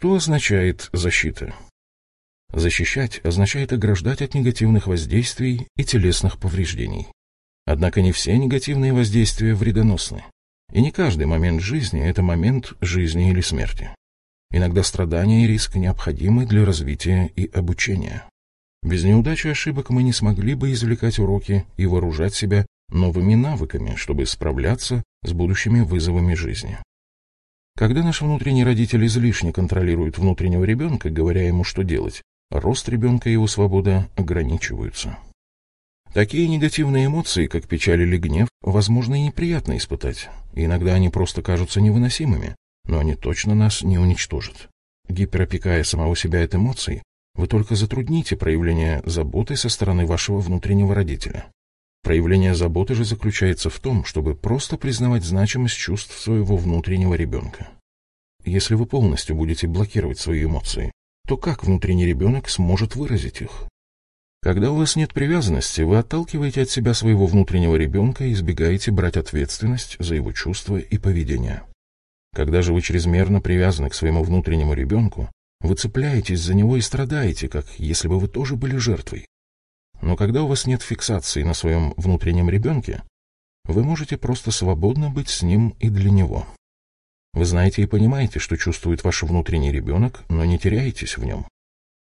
Что означает защита? Защищать означает ограждать от негативных воздействий и телесных повреждений. Однако не все негативные воздействия вредоносны. И не каждый момент жизни – это момент жизни или смерти. Иногда страдания и риск необходимы для развития и обучения. Без неудач и ошибок мы не смогли бы извлекать уроки и вооружать себя новыми навыками, чтобы справляться с будущими вызовами жизни. Когда наш внутренний родитель излишне контролирует внутреннего ребенка, говоря ему, что делать, рост ребенка и его свобода ограничиваются. Такие негативные эмоции, как печаль или гнев, возможно и неприятно испытать. Иногда они просто кажутся невыносимыми, но они точно нас не уничтожат. Гиперопекая самого себя от эмоций, вы только затрудните проявление заботы со стороны вашего внутреннего родителя. Проявление заботы же заключается в том, чтобы просто признавать значимость чувств своего внутреннего ребенка. Если вы полностью будете блокировать свои эмоции, то как внутренний ребенок сможет выразить их? Когда у вас нет привязанности, вы отталкиваете от себя своего внутреннего ребенка и избегаете брать ответственность за его чувства и поведение. Когда же вы чрезмерно привязаны к своему внутреннему ребенку, вы цепляетесь за него и страдаете, как если бы вы тоже были жертвой. Но когда у вас нет фиксации на своем внутреннем ребенке, вы можете просто свободно быть с ним и для него. Вы знаете и понимаете, что чувствует ваш внутренний ребенок, но не теряетесь в нем.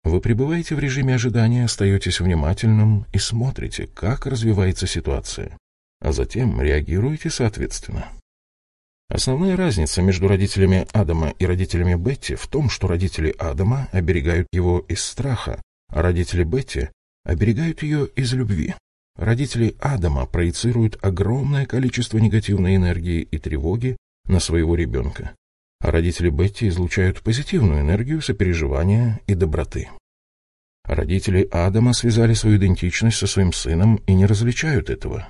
Вы пребываете в режиме ожидания, остаетесь внимательным и смотрите, как развивается ситуация, а затем реагируете соответственно. Основная разница между родителями Адама и родителями Бетти в том, что родители Адама оберегают его из страха, а родители Бетти оберегают ее из любви. Родители Адама проецируют огромное количество негативной энергии и тревоги на своего ребенка а родители Бетти излучают позитивную энергию сопереживания и доброты. Родители Адама связали свою идентичность со своим сыном и не различают этого.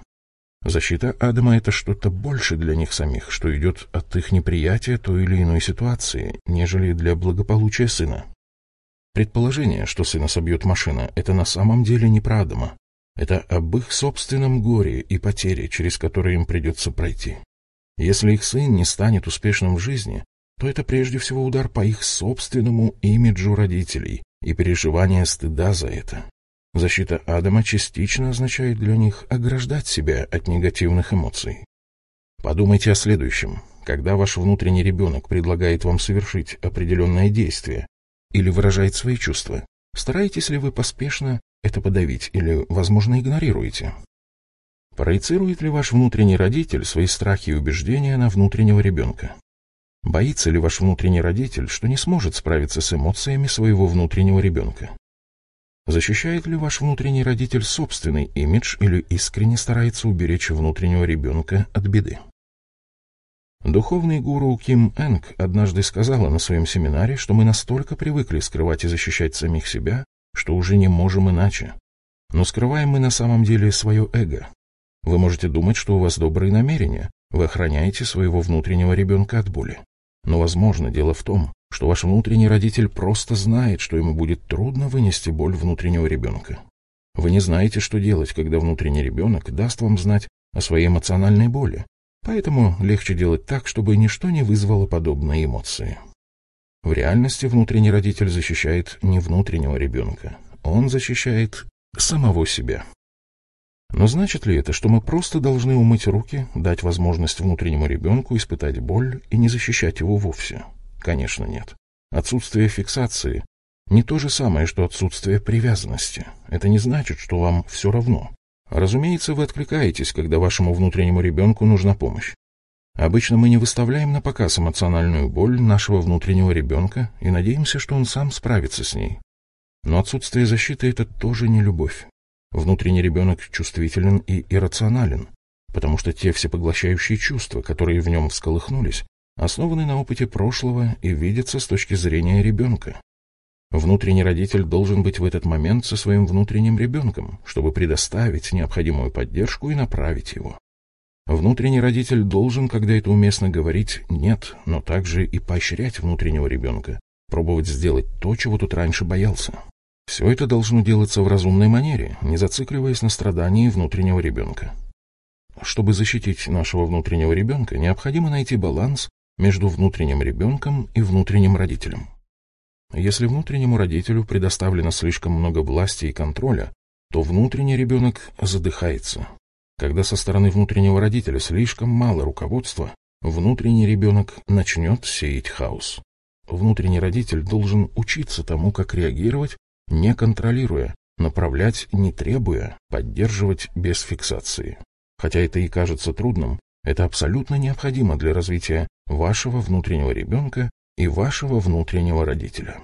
Защита Адама — это что-то больше для них самих, что идет от их неприятия той или иной ситуации, нежели для благополучия сына. Предположение, что сына собьет машина, это на самом деле не про Адама. Это об их собственном горе и потере, через которые им придется пройти. Если их сын не станет успешным в жизни, то это прежде всего удар по их собственному имиджу родителей и переживание стыда за это. Защита Адама частично означает для них ограждать себя от негативных эмоций. Подумайте о следующем. Когда ваш внутренний ребенок предлагает вам совершить определенное действие или выражает свои чувства, стараетесь ли вы поспешно это подавить или, возможно, игнорируете? Проецирует ли ваш внутренний родитель свои страхи и убеждения на внутреннего ребенка? Боится ли ваш внутренний родитель, что не сможет справиться с эмоциями своего внутреннего ребенка? Защищает ли ваш внутренний родитель собственный имидж или искренне старается уберечь внутреннего ребенка от беды? Духовный гуру Ким Энг однажды сказала на своем семинаре, что мы настолько привыкли скрывать и защищать самих себя, что уже не можем иначе. Но скрываем мы на самом деле свое эго. Вы можете думать, что у вас добрые намерения, вы охраняете своего внутреннего ребенка от боли. Но, возможно, дело в том, что ваш внутренний родитель просто знает, что ему будет трудно вынести боль внутреннего ребенка. Вы не знаете, что делать, когда внутренний ребенок даст вам знать о своей эмоциональной боли, поэтому легче делать так, чтобы ничто не вызвало подобные эмоции. В реальности внутренний родитель защищает не внутреннего ребенка, он защищает самого себя. Но значит ли это, что мы просто должны умыть руки, дать возможность внутреннему ребенку испытать боль и не защищать его вовсе? Конечно, нет. Отсутствие фиксации не то же самое, что отсутствие привязанности. Это не значит, что вам все равно. Разумеется, вы откликаетесь, когда вашему внутреннему ребенку нужна помощь. Обычно мы не выставляем на показ эмоциональную боль нашего внутреннего ребенка и надеемся, что он сам справится с ней. Но отсутствие защиты – это тоже не любовь. Внутренний ребенок чувствителен и иррационален, потому что те всепоглощающие чувства, которые в нем всколыхнулись, основаны на опыте прошлого и видятся с точки зрения ребенка. Внутренний родитель должен быть в этот момент со своим внутренним ребенком, чтобы предоставить необходимую поддержку и направить его. Внутренний родитель должен, когда это уместно, говорить «нет», но также и поощрять внутреннего ребенка, пробовать сделать то, чего тут раньше боялся. Все это должно делаться в разумной манере, не зацикливаясь на страдании внутреннего ребенка. Чтобы защитить нашего внутреннего ребенка, необходимо найти баланс между внутренним ребенком и внутренним родителем. Если внутреннему родителю предоставлено слишком много власти и контроля, то внутренний ребенок задыхается. Когда со стороны внутреннего родителя слишком мало руководства, внутренний ребенок начнет сеять хаос. Внутренний родитель должен учиться тому, как реагировать, не контролируя, направлять не требуя, поддерживать без фиксации. Хотя это и кажется трудным, это абсолютно необходимо для развития вашего внутреннего ребенка и вашего внутреннего родителя.